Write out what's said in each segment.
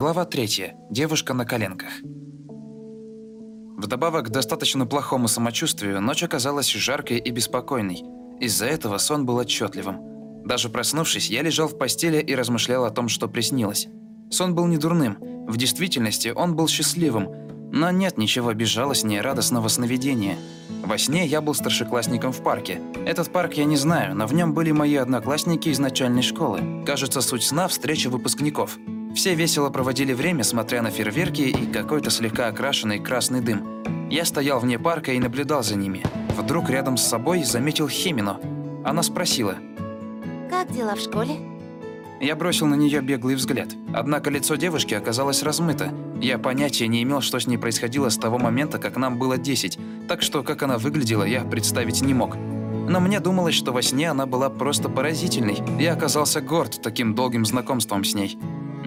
Глава 3. Девушка на коленках. Вдобавок к достаточно плохому самочувствию, ночь оказалась жаркой и беспокойной. Из-за этого сон был отчетливым. Даже проснувшись, я лежал в постели и размышлял о том, что приснилось. Сон был не дурным. В действительности он был счастливым. Но нет ничего безжалостнее радостного сновидения. Во сне я был старшеклассником в парке. Этот парк я не знаю, но в нем были мои одноклассники из начальной школы. Кажется, суть сна – встреча выпускников. Все весело проводили время, смотря на фейерверки и какой-то слегка окрашенный красный дым. Я стоял вне парка и наблюдал за ними. Вдруг рядом с собой заметил Химину. Она спросила. Как дела в школе? Я бросил на нее беглый взгляд. Однако лицо девушки оказалось размыто. Я понятия не имел, что с ней происходило с того момента, как нам было 10, так что как она выглядела, я представить не мог. Но мне думалось, что во сне она была просто поразительной. Я оказался горд таким долгим знакомством с ней.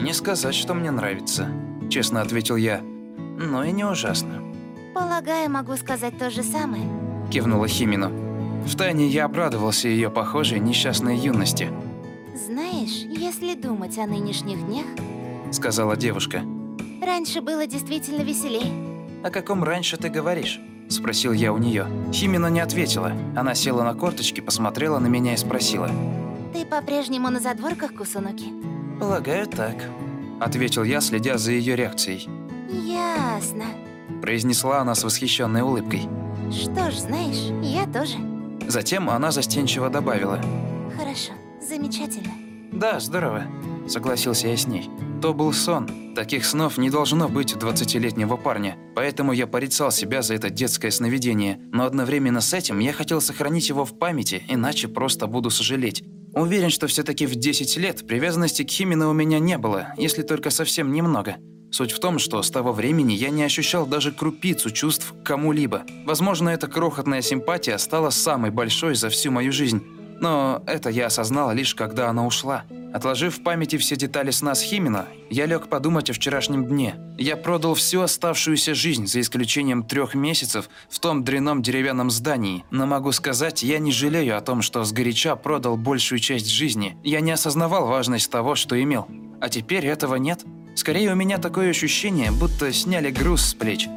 «Не сказать, что мне нравится», – честно ответил я. «Но и не ужасно», Полагаю, могу сказать то же самое. – кивнула Химину. Втайне я обрадовался ее похожей несчастной юности, Знаешь, если думать о нынешних днях, сказала девушка. раньше было действительно веселее. «О каком раньше ты говоришь?» – спросил я у нее. Химина не ответила. Она села на корточки, посмотрела на меня и спросила. Ты по-прежнему на задворках, Кусунуки? «Полагаю, так», – ответил я, следя за ее реакцией. Ясно. Произнесла она с восхищенной улыбкой. Что ж, знаешь, я тоже. Затем она застенчиво добавила. Хорошо, замечательно. «Да, здорово», – согласился я с ней. То был сон. Таких снов не должно быть у 20-летнего парня, поэтому я порицал себя за это детское сновидение, но одновременно с этим я хотел сохранить его в памяти, иначе просто буду сожалеть. Уверен, что все таки в 10 лет привязанности к Химина у меня не было, если только совсем немного. Суть в том, что с того времени я не ощущал даже крупицу чувств к кому-либо. Возможно, эта крохотная симпатия стала самой большой за всю мою жизнь. Но это я осознал лишь когда она ушла. Отложив в памяти все детали сна с Химина, я лег подумать о вчерашнем дне. Я продал всю оставшуюся жизнь, за исключением трех месяцев, в том дряном деревянном здании. Но могу сказать, я не жалею о том, что сгоряча продал большую часть жизни. Я не осознавал важность того, что имел. А теперь этого нет. Скорее, у меня такое ощущение, будто сняли груз с плеч.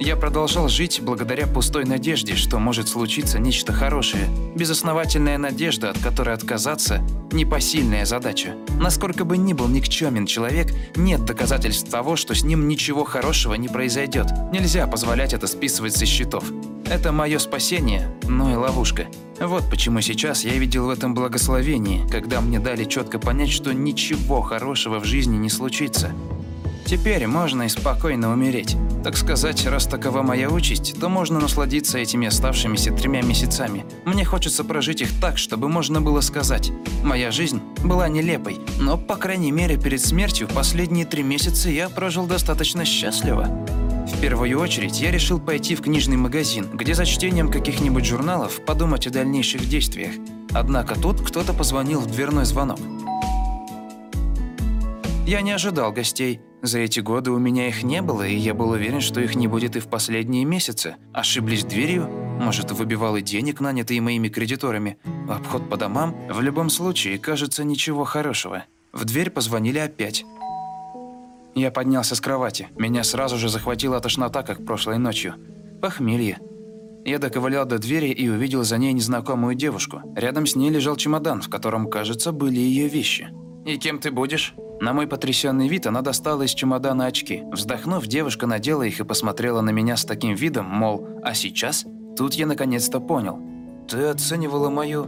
Я продолжал жить благодаря пустой надежде, что может случиться нечто хорошее. Безосновательная надежда, от которой отказаться – непосильная задача. Насколько бы ни был никчемен человек, нет доказательств того, что с ним ничего хорошего не произойдет. Нельзя позволять это списывать со счетов. Это мое спасение, но и ловушка. Вот почему сейчас я видел в этом благословение, когда мне дали четко понять, что ничего хорошего в жизни не случится. Теперь можно и спокойно умереть. Так сказать, раз такова моя участь, то можно насладиться этими оставшимися тремя месяцами. Мне хочется прожить их так, чтобы можно было сказать. Моя жизнь была нелепой, но, по крайней мере, перед смертью последние три месяца я прожил достаточно счастливо. В первую очередь я решил пойти в книжный магазин, где за чтением каких-нибудь журналов подумать о дальнейших действиях. Однако тут кто-то позвонил в дверной звонок. Я не ожидал гостей. За эти годы у меня их не было, и я был уверен, что их не будет и в последние месяцы. Ошиблись дверью? Может, выбивал и денег, нанятые моими кредиторами? Обход по домам? В любом случае, кажется, ничего хорошего. В дверь позвонили опять. Я поднялся с кровати. Меня сразу же захватила тошнота, как прошлой ночью. Похмелье. Я доковылял до двери и увидел за ней незнакомую девушку. Рядом с ней лежал чемодан, в котором, кажется, были ее вещи. «И кем ты будешь?» На мой потрясенный вид она достала из чемодана очки. Вздохнув, девушка надела их и посмотрела на меня с таким видом, мол, «А сейчас?» Тут я наконец-то понял. «Ты оценивала мою...»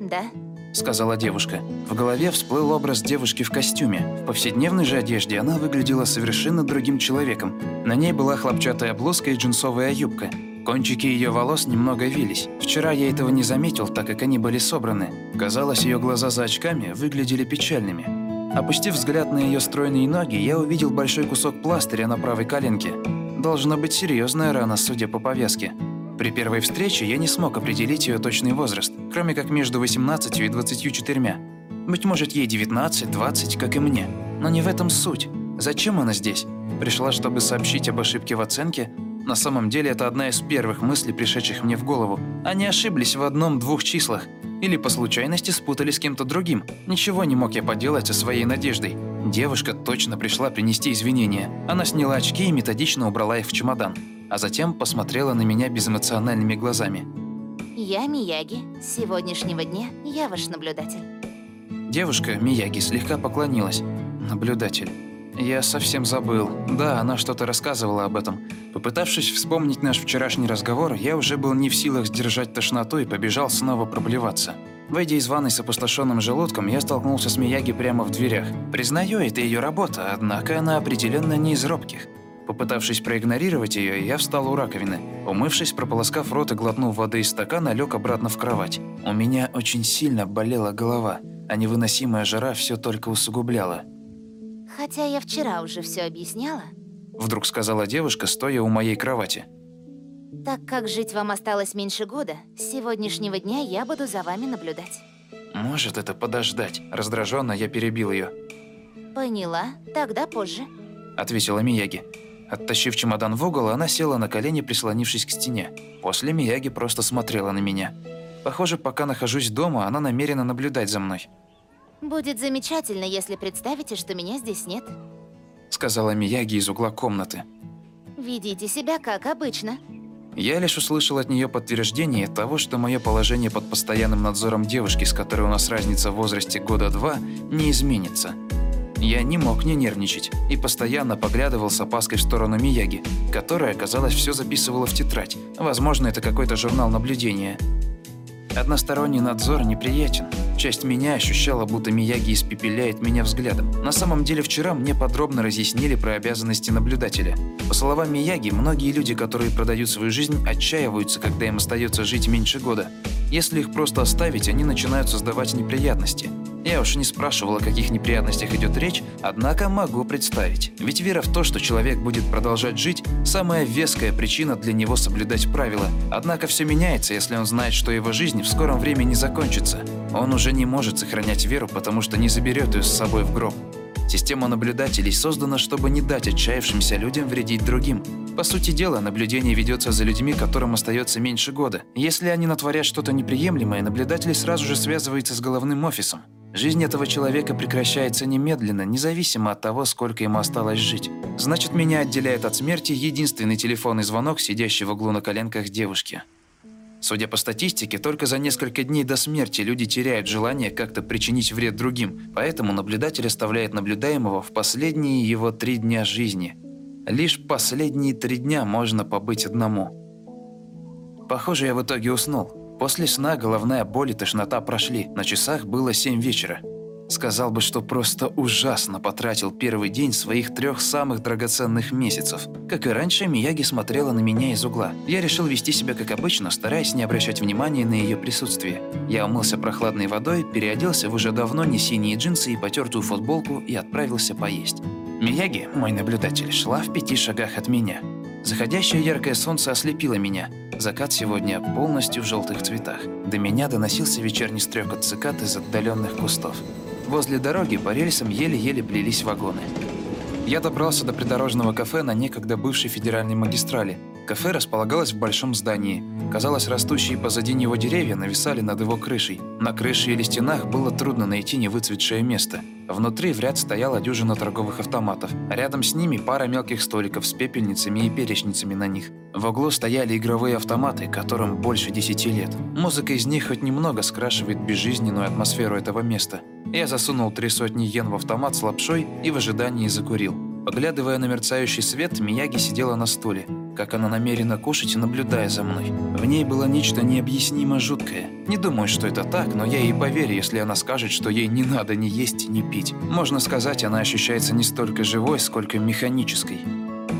Да? – сказала девушка. В голове всплыл образ девушки в костюме. В повседневной же одежде она выглядела совершенно другим человеком. На ней была хлопчатая блузка и джинсовая юбка. Кончики ее волос немного вились. Вчера я этого не заметил, так как они были собраны. Казалось, ее глаза за очками выглядели печальными. Опустив взгляд на ее стройные ноги, я увидел большой кусок пластыря на правой коленке. Должна быть серьезная рана, судя по повязке. При первой встрече я не смог определить ее точный возраст, кроме как между 18 и 24. Быть может, ей 19-20, как и мне. Но не в этом суть. Зачем она здесь? Пришла, чтобы сообщить об ошибке в оценке? На самом деле, это одна из первых мыслей, пришедших мне в голову. Они ошиблись в одном-двух числах. Или по случайности спутали с кем-то другим. Ничего не мог я поделать со своей надеждой. Девушка точно пришла принести извинения. Она сняла очки и методично убрала их в чемодан, а затем посмотрела на меня безэмоциональными глазами. Я Мияги. С сегодняшнего дня я ваш наблюдатель. Девушка, Мияги, слегка поклонилась. Наблюдатель. Я совсем забыл. Да, она что-то рассказывала об этом. Попытавшись вспомнить наш вчерашний разговор, я уже был не в силах сдержать тошноту и побежал снова проблеваться. Выйдя из ванной с опустошенным желудком, я столкнулся с Мияги прямо в дверях. Признаю, это ее работа, однако она определенно не из робких. Попытавшись проигнорировать ее, я встал у раковины. Умывшись, прополоскав рот и глотнув воды из стакана, лег обратно в кровать. У меня очень сильно болела голова, а невыносимая жара все только усугубляла. Хотя я вчера уже все объясняла. Вдруг сказала девушка, стоя у моей кровати. Так как жить вам осталось меньше года, с сегодняшнего дня я буду за вами наблюдать. Может это подождать? Раздраженно я перебил ее. Поняла, тогда позже. Ответила Мияги. Оттащив чемодан в угол, она села на колени, прислонившись к стене. После Мияги просто смотрела на меня. Похоже, пока нахожусь дома, она намерена наблюдать за мной. Будет замечательно, если представите, что меня здесь нет. Сказала Мияги из угла комнаты. Ведите себя как обычно. Я лишь услышал от нее подтверждение того, что мое положение под постоянным надзором девушки, с которой у нас разница в возрасте года два, не изменится. Я не мог не нервничать и постоянно поглядывал с опаской в сторону Мияги, которая, казалось, все записывала в тетрадь. Возможно, это какой-то журнал наблюдения. Односторонний надзор неприятен. Часть меня ощущала, будто Мияги испепеляет меня взглядом. На самом деле вчера мне подробно разъяснили про обязанности наблюдателя. По словам Мияги, многие люди, которые продают свою жизнь, отчаиваются, когда им остается жить меньше года. Если их просто оставить, они начинают создавать неприятности. Я уж не спрашивал, о каких неприятностях идет речь, однако могу представить. Ведь вера в то, что человек будет продолжать жить, самая веская причина для него соблюдать правила. Однако все меняется, если он знает, что его жизнь в скором времени закончится. Он уже не может сохранять веру, потому что не заберет ее с собой в гроб. Система наблюдателей создана, чтобы не дать отчаявшимся людям вредить другим. По сути дела, наблюдение ведется за людьми, которым остается меньше года. Если они натворят что-то неприемлемое, наблюдатель сразу же связывается с головным офисом. Жизнь этого человека прекращается немедленно, независимо от того, сколько ему осталось жить. Значит, меня отделяет от смерти единственный телефонный звонок, сидящий в углу на коленках девушки. Судя по статистике, только за несколько дней до смерти люди теряют желание как-то причинить вред другим, поэтому наблюдатель оставляет наблюдаемого в последние его три дня жизни. Лишь последние три дня можно побыть одному. Похоже, я в итоге уснул. После сна головная боль и тошнота прошли, на часах было 7 вечера. Сказал бы, что просто ужасно потратил первый день своих трех самых драгоценных месяцев. Как и раньше, Мияги смотрела на меня из угла. Я решил вести себя как обычно, стараясь не обращать внимания на ее присутствие. Я умылся прохладной водой, переоделся в уже давно не синие джинсы и потертую футболку и отправился поесть. Мияги, мой наблюдатель, шла в пяти шагах от меня. Заходящее яркое солнце ослепило меня. Закат сегодня полностью в желтых цветах. До меня доносился вечерний стрекот цикад из отдаленных кустов. Возле дороги по рельсам еле-еле плелись вагоны. Я добрался до придорожного кафе на некогда бывшей федеральной магистрали. Кафе располагалось в большом здании. Казалось, растущие позади него деревья нависали над его крышей. На крыше или стенах было трудно найти невыцветшее место. Внутри в ряд стояла дюжина торговых автоматов. Рядом с ними пара мелких столиков с пепельницами и перечницами на них. В углу стояли игровые автоматы, которым больше десяти лет. Музыка из них хоть немного скрашивает безжизненную атмосферу этого места. Я засунул три сотни йен в автомат с лапшой и в ожидании закурил. Поглядывая на мерцающий свет, Мияги сидела на стуле. Как она намерена кушать, наблюдая за мной. В ней было нечто необъяснимо жуткое. Не думаю, что это так, но я ей поверю, если она скажет, что ей не надо ни есть, ни пить. Можно сказать, она ощущается не столько живой, сколько механической.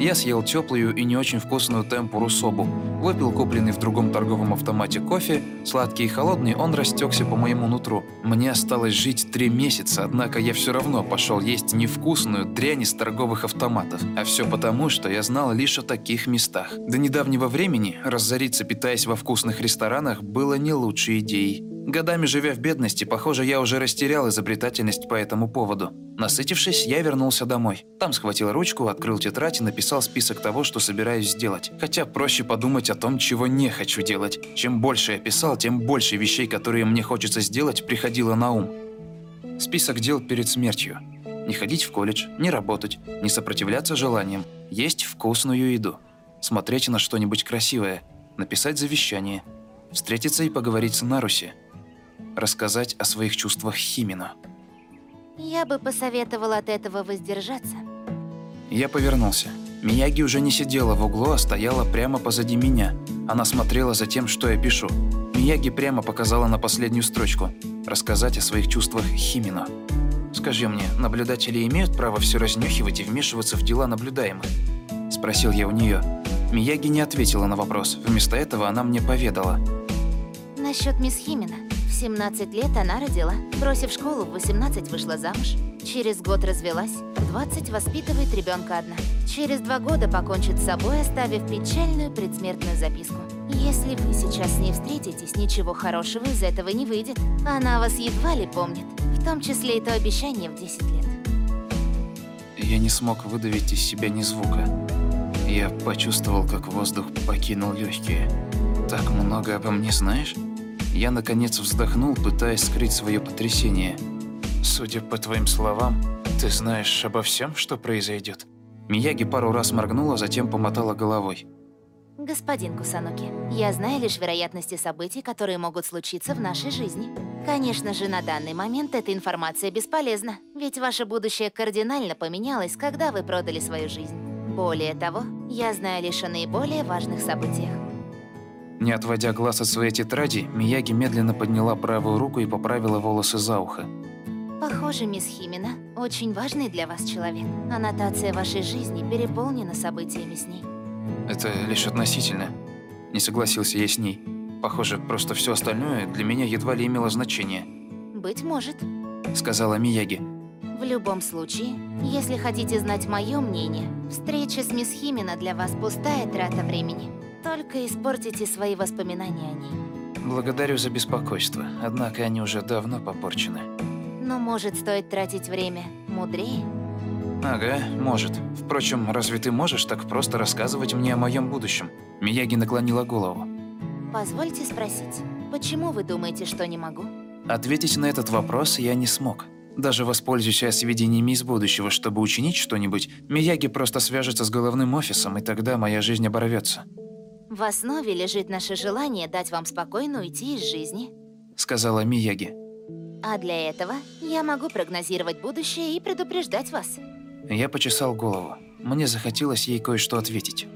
Я съел теплую и не очень вкусную темпуру собу, выпил купленный в другом торговом автомате кофе, сладкий и холодный, он растекся по моему нутру. Мне осталось жить три месяца, однако я все равно пошел есть невкусную дрянь из торговых автоматов. А все потому, что я знал лишь о таких местах. До недавнего времени разориться, питаясь во вкусных ресторанах, было не лучшей идеей. Годами живя в бедности, похоже, я уже растерял изобретательность по этому поводу. Насытившись, я вернулся домой. Там схватил ручку, открыл тетрадь и написал список того, что собираюсь сделать. Хотя проще подумать о том, чего не хочу делать. Чем больше я писал, тем больше вещей, которые мне хочется сделать, приходило на ум. Список дел перед смертью. Не ходить в колледж, не работать, не сопротивляться желаниям, есть вкусную еду, смотреть на что-нибудь красивое, написать завещание, встретиться и поговорить с Наруси, рассказать о своих чувствах Химину. Я бы посоветовал от этого воздержаться. Я повернулся. Мияги уже не сидела в углу, а стояла прямо позади меня. Она смотрела за тем, что я пишу. Мияги прямо показала на последнюю строчку. Рассказать о своих чувствах Химино. «Скажи мне, наблюдатели имеют право все разнюхивать и вмешиваться в дела наблюдаемых?» Спросил я у нее. Мияги не ответила на вопрос. Вместо этого она мне поведала. Насчет мисс Химина. В 17 лет она родила. Бросив школу, в 18 вышла замуж. Через год развелась. В 20 воспитывает ребенка одна. Через два года покончит с собой, оставив печальную предсмертную записку. Если вы сейчас с ней встретитесь, ничего хорошего из этого не выйдет. Она вас едва ли помнит. В том числе и то обещание в 10 лет. Я не смог выдавить из себя ни звука. Я почувствовал, как воздух покинул легкие. Так много обо мне знаешь? Я, наконец, вздохнул, пытаясь скрыть свое потрясение. Судя по твоим словам, ты знаешь обо всем, что произойдет. Мияги пару раз моргнула, затем помотала головой. Господин Кусануки, я знаю лишь вероятности событий, которые могут случиться в нашей жизни. Конечно же, на данный момент эта информация бесполезна, ведь ваше будущее кардинально поменялось, когда вы продали свою жизнь. Более того, я знаю лишь о наиболее важных событиях. Не отводя глаз от своей тетради, Мияги медленно подняла правую руку и поправила волосы за ухо. Похоже, мисс Химина, очень важный для вас человек. Аннотация вашей жизни переполнена событиями с ней. Это лишь относительно. Не согласился я с ней. Похоже, просто все остальное для меня едва ли имело значение. Быть может. Сказала Мияги. В любом случае, если хотите знать мое мнение, встреча с мисс Химина для вас пустая трата времени. Только испортите свои воспоминания о ней. Благодарю за беспокойство, однако они уже давно попорчены. Но может стоит тратить время мудрее? Ага, может. Впрочем, разве ты можешь так просто рассказывать мне о моем будущем? Мияги наклонила голову. Позвольте спросить, почему вы думаете, что не могу? Ответить на этот вопрос я не смог. Даже воспользуюсь я сведениями из будущего, чтобы учинить что-нибудь, Мияги просто свяжется с головным офисом, и тогда моя жизнь оборвется. В основе лежит наше желание дать вам спокойно уйти из жизни. Сказала Мияги. А для этого я могу прогнозировать будущее и предупреждать вас. Я почесал голову. Мне захотелось ей кое-что ответить.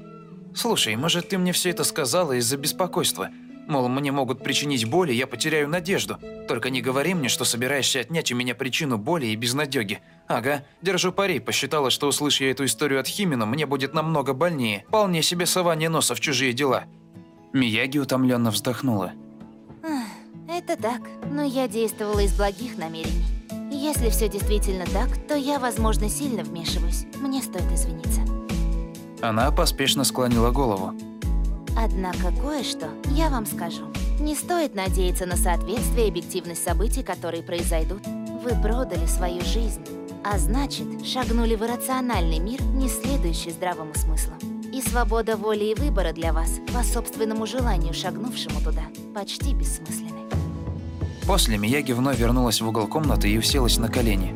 «Слушай, может, ты мне все это сказала из-за беспокойства? Мол, мне могут причинить боль, и я потеряю надежду. Только не говори мне, что собираешься отнять у меня причину боли и безнадёги. Ага, держу пари, посчитала, что услышь я эту историю от Химина, мне будет намного больнее. Вполне себе сование носа в чужие дела». Мияги утомленно вздохнула. Это так, но я действовала из благих намерений. Если все действительно так, то я, возможно, сильно вмешиваюсь. Мне стоит извиниться. Она поспешно склонила голову. Однако кое-что я вам скажу. Не стоит надеяться на соответствие и объективность событий, которые произойдут. Вы продали свою жизнь, а значит, шагнули в иррациональный мир, не следующий здравому смыслу. И свобода воли и выбора для вас, по собственному желанию шагнувшему туда, почти бессмысленны. После Мияги вновь вернулась в угол комнаты и уселась на колени.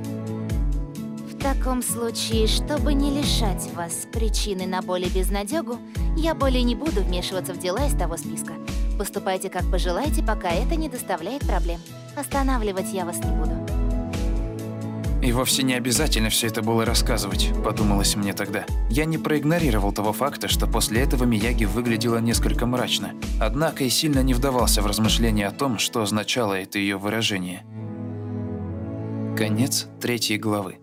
В таком случае, чтобы не лишать вас причины на боль и безнадёгу, я более не буду вмешиваться в дела из того списка. Поступайте как пожелаете, пока это не доставляет проблем. Останавливать я вас не буду. И вовсе не обязательно все это было рассказывать, подумалось мне тогда. Я не проигнорировал того факта, что после этого Мияги выглядела несколько мрачно. Однако и сильно не вдавался в размышления о том, что означало это ее выражение. Конец третьей главы.